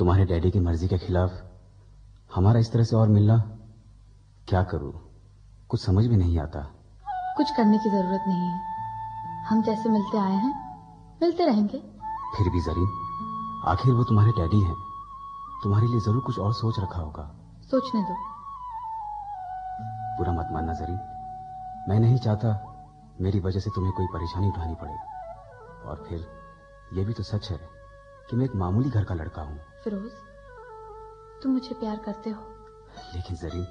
तुम्हारे डैडी की मर्ज़ी के खिलाफ हमारा इस तरह से और मिलना क्या करूँ? कुछ समझ में नहीं आता। कुछ करने की ज़रूरत नहीं है। हम जैसे मिलते आए हैं मिलते रहेंगे। फिर भी जरीन आखिर वो तुम्हारे डैडी हैं। तुम्हारे लिए ज़रूर कुछ और सोच रखा होगा। सोचने दो। पूरा मत मानना जरीन। मैं नहीं चाहता मेरी वजह से तुम्हें कोई परेशानी उठानी पड़े। और फिर यह भी तो सच है कि मैं एक मामूली घर का लड़का हूँ। फिरोज तुम मुझे प्यार करते हो। लेकिन जरीन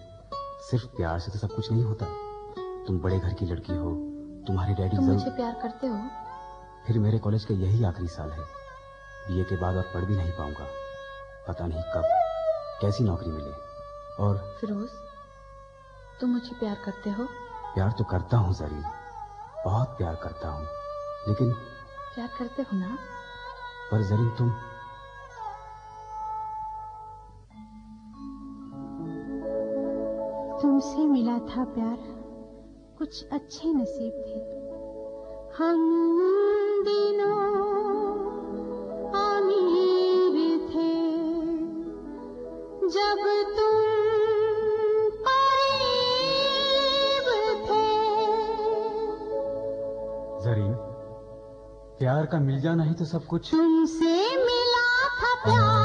सिर्फ़ प्यार से तो सब कुछ नहीं होता। तुम बड़े घर की लड़की हो तुम्हारे डैडी तुम मुझे प्यार करते हो? फिर मेरे कॉलेज का यही आखिरी साल है। बीए के बाद और पढ़ भी नहीं पाऊँगा। पता नहीं कब कैसी नौकरी मिले। और फिरोज तुम मुझे प्यार करते हो? प्यार तो करता हूँ जरीन। बहुत प्यार करता हूँ। लेकिन प्यार करते हो ना? पर जरीन तुम तुमसे मिला था प्यार। कुछ अच्छे नसीब थे। हम दिनों अमीर थे। जब तुम थे। जरीन प्यार का मिल जाना ही तो सब कुछ। तुमसे मिला था प्यार।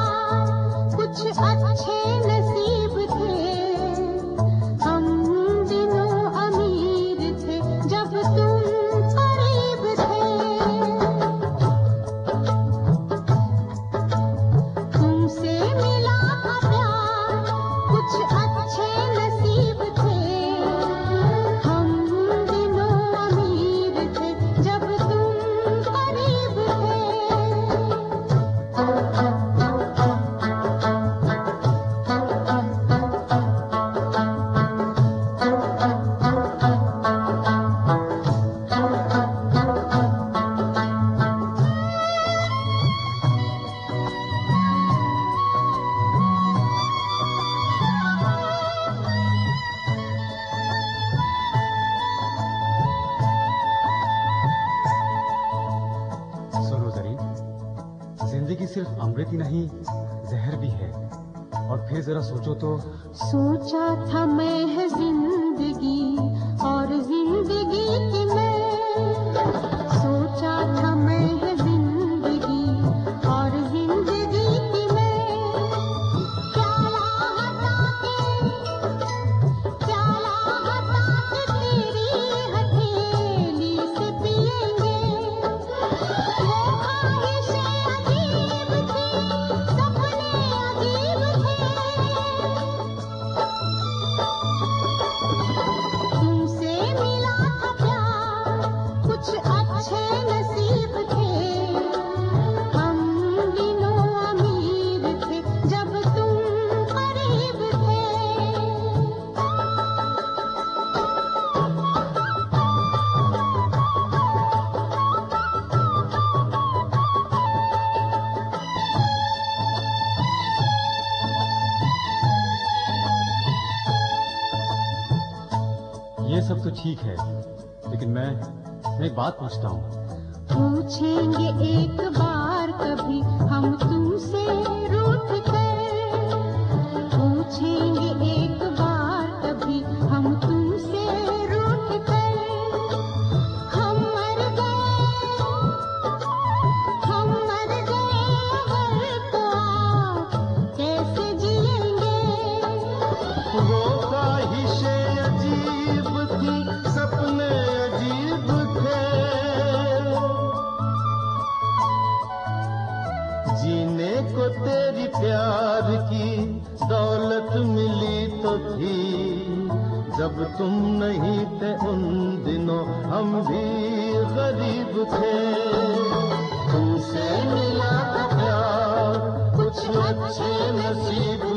सिर्फ़ अमृत ही नहीं, जहर भी है। और फिर जरा सोचो तो सोचा था मैं है ये सब तो ठीक है, लेकिन मैं मैं बात पूछता हूँ। पूछेंगे एक बार कभी को तेरी प्यार की दौलत मिली तो थी। जब तुम नहीं थे उन दिनों, हम भी गरीब थे। तुमसे मिला था प्यार, कुछ अच्छे नसीब